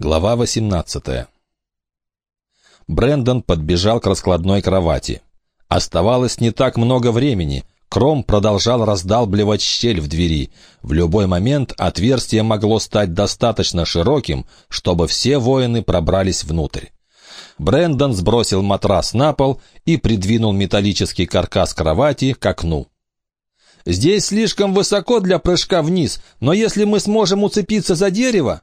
Глава 18 Брендон подбежал к раскладной кровати. Оставалось не так много времени. Кром продолжал раздалбливать щель в двери. В любой момент отверстие могло стать достаточно широким, чтобы все воины пробрались внутрь. Брендон сбросил матрас на пол и придвинул металлический каркас кровати к окну. «Здесь слишком высоко для прыжка вниз, но если мы сможем уцепиться за дерево...»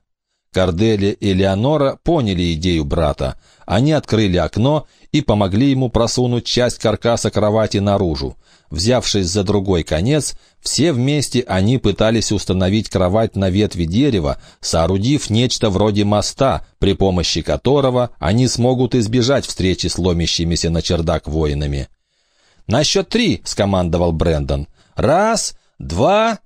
Корделия и Леонора поняли идею брата. Они открыли окно и помогли ему просунуть часть каркаса кровати наружу. Взявшись за другой конец, все вместе они пытались установить кровать на ветви дерева, соорудив нечто вроде моста, при помощи которого они смогут избежать встречи с ломящимися на чердак воинами. «На счет три!» — скомандовал Брэндон. «Раз, два...»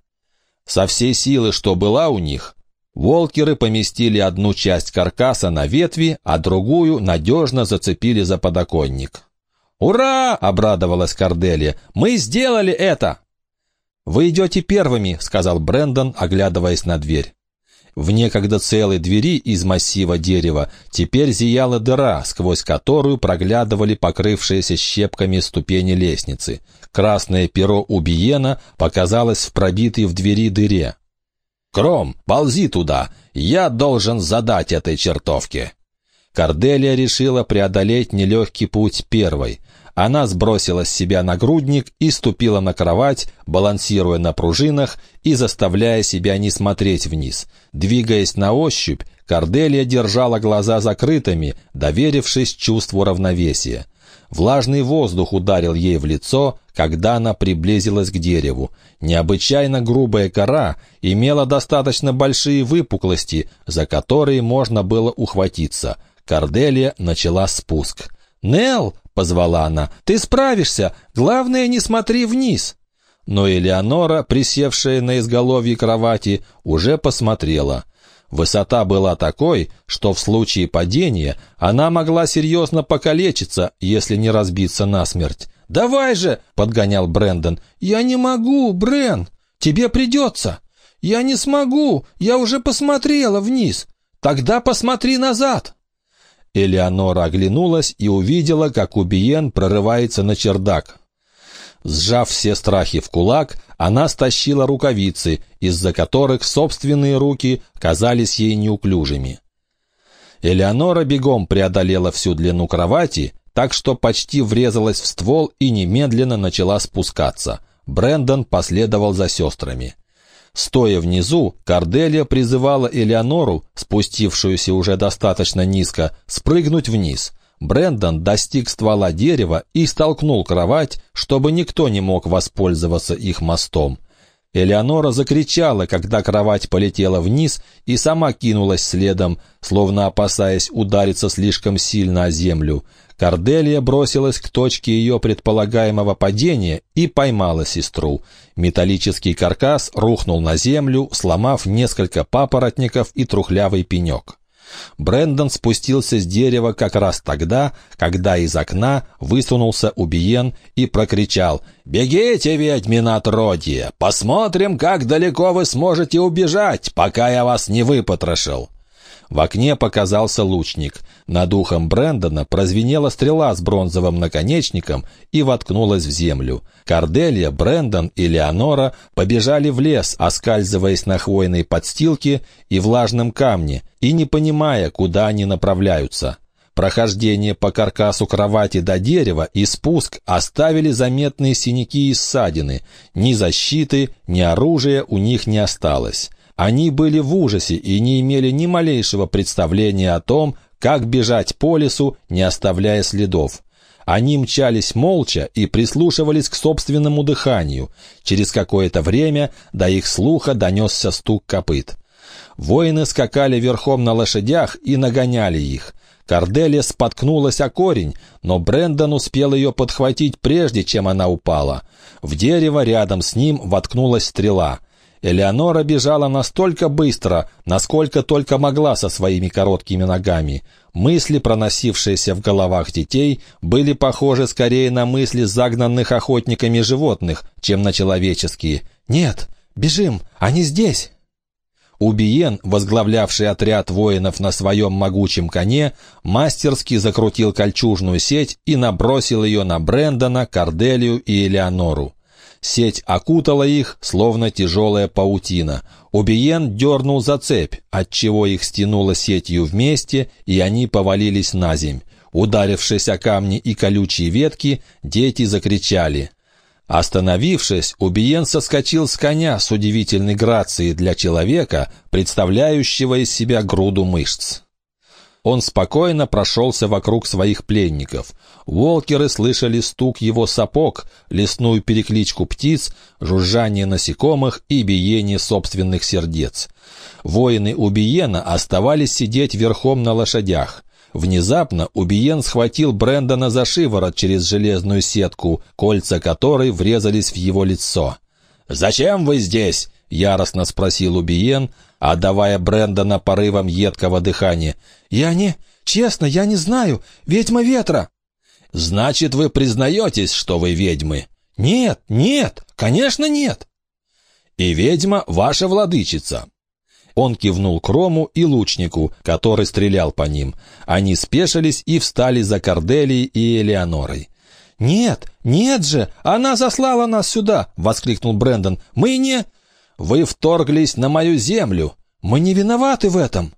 Со всей силы, что была у них, Волкеры поместили одну часть каркаса на ветви, а другую надежно зацепили за подоконник. «Ура!» — обрадовалась Корделия. «Мы сделали это!» «Вы идете первыми», — сказал Брендон, оглядываясь на дверь. В некогда целой двери из массива дерева теперь зияла дыра, сквозь которую проглядывали покрывшиеся щепками ступени лестницы. Красное перо Убиена показалось в пробитой в двери дыре. «Кром, ползи туда! Я должен задать этой чертовке!» Корделия решила преодолеть нелегкий путь первой. Она сбросила с себя нагрудник и ступила на кровать, балансируя на пружинах и заставляя себя не смотреть вниз. Двигаясь на ощупь, Корделия держала глаза закрытыми, доверившись чувству равновесия. Влажный воздух ударил ей в лицо, когда она приблизилась к дереву. Необычайно грубая кора имела достаточно большие выпуклости, за которые можно было ухватиться. Корделия начала спуск. «Нелл!» — позвала она. «Ты справишься! Главное, не смотри вниз!» Но Элеонора, присевшая на изголовье кровати, уже посмотрела. Высота была такой, что в случае падения она могла серьезно покалечиться, если не разбиться насмерть. «Давай же!» — подгонял Брэндон. «Я не могу, Брен! Тебе придется!» «Я не смогу! Я уже посмотрела вниз! Тогда посмотри назад!» Элеонора оглянулась и увидела, как Убиен прорывается на чердак. Сжав все страхи в кулак, она стащила рукавицы, из-за которых собственные руки казались ей неуклюжими. Элеонора бегом преодолела всю длину кровати, так что почти врезалась в ствол и немедленно начала спускаться. Брендон последовал за сестрами. Стоя внизу, Корделия призывала Элеонору, спустившуюся уже достаточно низко, спрыгнуть вниз. Брендон достиг ствола дерева и столкнул кровать, чтобы никто не мог воспользоваться их мостом. Элеонора закричала, когда кровать полетела вниз и сама кинулась следом, словно опасаясь удариться слишком сильно о землю. Корделия бросилась к точке ее предполагаемого падения и поймала сестру. Металлический каркас рухнул на землю, сломав несколько папоротников и трухлявый пенек. Брендон спустился с дерева как раз тогда, когда из окна высунулся Убиен и прокричал «Бегите, ведьмина отродье! Посмотрим, как далеко вы сможете убежать, пока я вас не выпотрошил!» В окне показался лучник. Над ухом Брэндона прозвенела стрела с бронзовым наконечником и воткнулась в землю. Корделия, Брэндон и Леонора побежали в лес, оскальзываясь на хвойной подстилке и влажном камне, и не понимая, куда они направляются. Прохождение по каркасу кровати до дерева и спуск оставили заметные синяки и ссадины. Ни защиты, ни оружия у них не осталось. Они были в ужасе и не имели ни малейшего представления о том, как бежать по лесу, не оставляя следов. Они мчались молча и прислушивались к собственному дыханию. Через какое-то время до их слуха донесся стук копыт. Воины скакали верхом на лошадях и нагоняли их. Корделия споткнулась о корень, но Брендон успел ее подхватить прежде, чем она упала. В дерево рядом с ним воткнулась стрела — Элеонора бежала настолько быстро, насколько только могла со своими короткими ногами. Мысли, проносившиеся в головах детей, были похожи скорее на мысли загнанных охотниками животных, чем на человеческие. «Нет, бежим, они здесь!» Убиен, возглавлявший отряд воинов на своем могучем коне, мастерски закрутил кольчужную сеть и набросил ее на Брэндона, Корделию и Элеонору. Сеть окутала их, словно тяжелая паутина. Убиен дернул за цепь, отчего их стянуло сетью вместе, и они повалились на земь. Ударившись о камни и колючие ветки, дети закричали — Остановившись, Убиен соскочил с коня с удивительной грацией для человека, представляющего из себя груду мышц. Он спокойно прошелся вокруг своих пленников. Волкеры слышали стук его сапог, лесную перекличку птиц, жужжание насекомых и биение собственных сердец. Воины Убиена оставались сидеть верхом на лошадях. Внезапно Убиен схватил Брэндона за шиворот через железную сетку, кольца которой врезались в его лицо. «Зачем вы здесь?» — яростно спросил Убиен, отдавая Брэндона порывом едкого дыхания. «Я не... Честно, я не знаю. Ведьма ветра!» «Значит, вы признаетесь, что вы ведьмы?» «Нет, нет, конечно нет!» «И ведьма ваша владычица. Он кивнул Крому и лучнику, который стрелял по ним. Они спешились и встали за Корделией и Элеонорой. «Нет, нет же! Она заслала нас сюда!» — воскликнул Брэндон. «Мы не...» «Вы вторглись на мою землю! Мы не виноваты в этом!»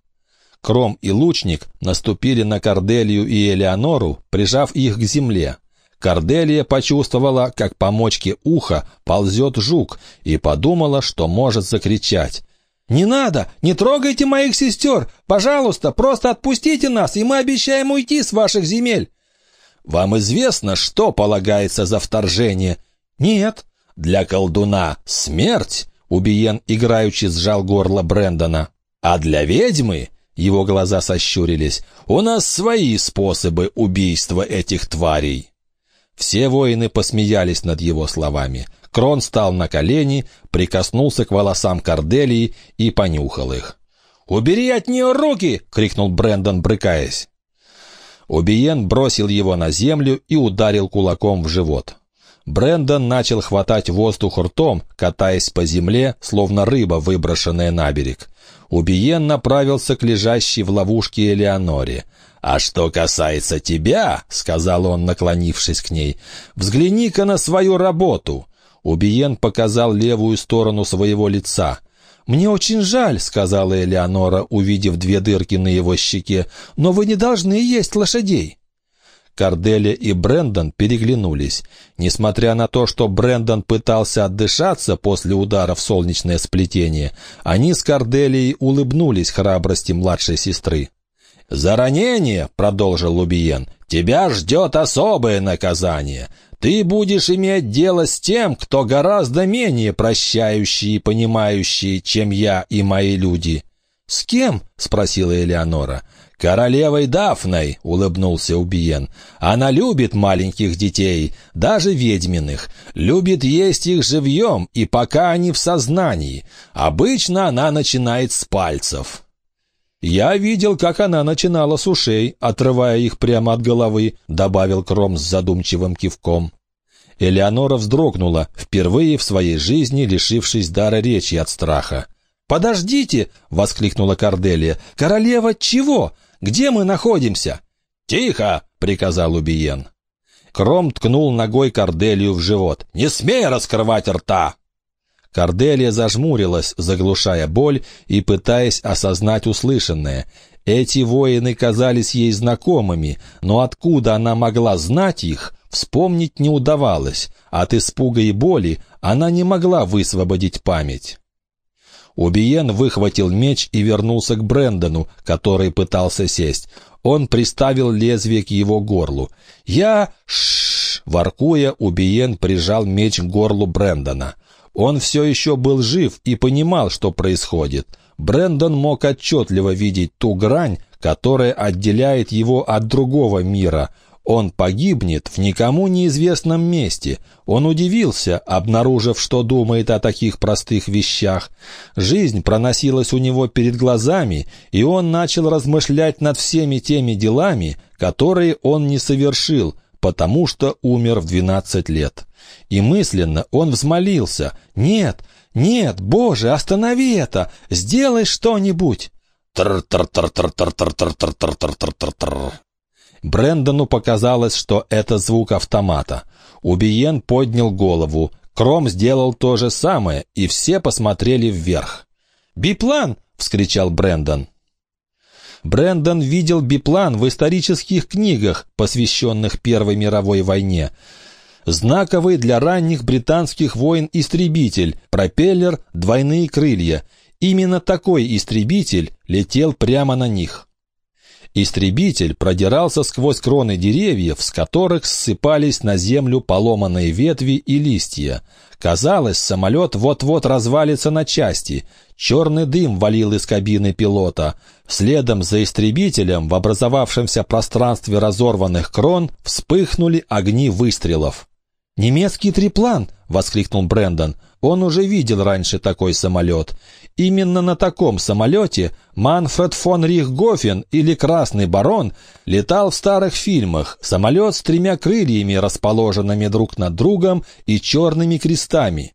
Кром и лучник наступили на Корделию и Элеонору, прижав их к земле. Корделия почувствовала, как по мочке уха ползет жук, и подумала, что может закричать. «Не надо! Не трогайте моих сестер! Пожалуйста, просто отпустите нас, и мы обещаем уйти с ваших земель!» «Вам известно, что полагается за вторжение?» «Нет». «Для колдуна смерть?» Убиен играючи сжал горло Брэндона. «А для ведьмы?» Его глаза сощурились. «У нас свои способы убийства этих тварей». Все воины посмеялись над его словами. Крон стал на колени, прикоснулся к волосам Корделии и понюхал их. «Убери от нее руки!» — крикнул Брэндон, брыкаясь. Убиен бросил его на землю и ударил кулаком в живот. Брэндон начал хватать воздух ртом, катаясь по земле, словно рыба, выброшенная на берег. Убиен направился к лежащей в ловушке Элеоноре. «А что касается тебя, — сказал он, наклонившись к ней, — взгляни-ка на свою работу. Убиен показал левую сторону своего лица. «Мне очень жаль», — сказала Элеонора, увидев две дырки на его щеке, «но вы не должны есть лошадей». Корделия и Брендон переглянулись. Несмотря на то, что Брендон пытался отдышаться после удара в солнечное сплетение, они с Корделией улыбнулись храбрости младшей сестры. «За ранение», — продолжил Лубиен, — «тебя ждет особое наказание. Ты будешь иметь дело с тем, кто гораздо менее прощающий и понимающий, чем я и мои люди». «С кем?» — спросила Элеонора. «Королевой Дафной», — улыбнулся Убиен. «Она любит маленьких детей, даже ведьминых, любит есть их живьем, и пока они в сознании. Обычно она начинает с пальцев». «Я видел, как она начинала с ушей, отрывая их прямо от головы», — добавил Кром с задумчивым кивком. Элеонора вздрогнула, впервые в своей жизни лишившись дара речи от страха. «Подождите!» — воскликнула Корделия. «Королева чего? Где мы находимся?» «Тихо!» — приказал Убиен. Кром ткнул ногой Корделию в живот. «Не смей раскрывать рта!» Корделия зажмурилась, заглушая боль и пытаясь осознать услышанное. Эти воины казались ей знакомыми, но откуда она могла знать их, вспомнить не удавалось. От испуга и боли она не могла высвободить память. Убиен выхватил меч и вернулся к Брэндону, который пытался сесть. Он приставил лезвие к его горлу. «Я...» Шш! Воркуя, Убиен прижал меч к горлу Брэндона. Он все еще был жив и понимал, что происходит. Брэндон мог отчетливо видеть ту грань, которая отделяет его от другого мира. Он погибнет в никому неизвестном месте. Он удивился, обнаружив, что думает о таких простых вещах. Жизнь проносилась у него перед глазами, и он начал размышлять над всеми теми делами, которые он не совершил, потому что умер в двенадцать лет. И мысленно он взмолился «Нет, «Нет, боже, останови это! Сделай что-нибудь!» Тр-тр-тр-тр-тр-тр-тр-тр-тр-тр-тр. Брэндону показалось, что это звук автомата. Убиен поднял голову. Кром сделал то же самое, и все посмотрели вверх. «Биплан!» — вскричал Брэндон. Брэндон видел биплан в исторических книгах, посвященных Первой мировой войне. Знаковый для ранних британских войн истребитель, пропеллер, двойные крылья. Именно такой истребитель летел прямо на них. Истребитель продирался сквозь кроны деревьев, с которых ссыпались на землю поломанные ветви и листья. Казалось, самолет вот-вот развалится на части. Черный дым валил из кабины пилота. Следом за истребителем в образовавшемся пространстве разорванных крон вспыхнули огни выстрелов. «Немецкий триплан!» — воскликнул Брендон. Он уже видел раньше такой самолет. Именно на таком самолете Манфред фон Рихгофен или Красный Барон летал в старых фильмах. Самолет с тремя крыльями, расположенными друг над другом и черными крестами.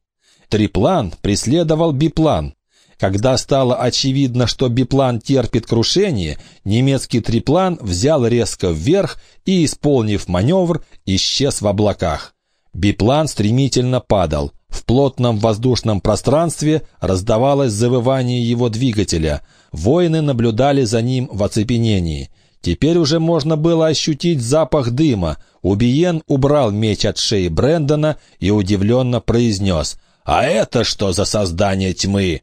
Триплан преследовал биплан. Когда стало очевидно, что биплан терпит крушение, немецкий триплан взял резко вверх и, исполнив маневр, исчез в облаках. Биплан стремительно падал. В плотном воздушном пространстве раздавалось завывание его двигателя. Воины наблюдали за ним в оцепенении. Теперь уже можно было ощутить запах дыма. Убиен убрал меч от шеи Брэндона и удивленно произнес «А это что за создание тьмы?»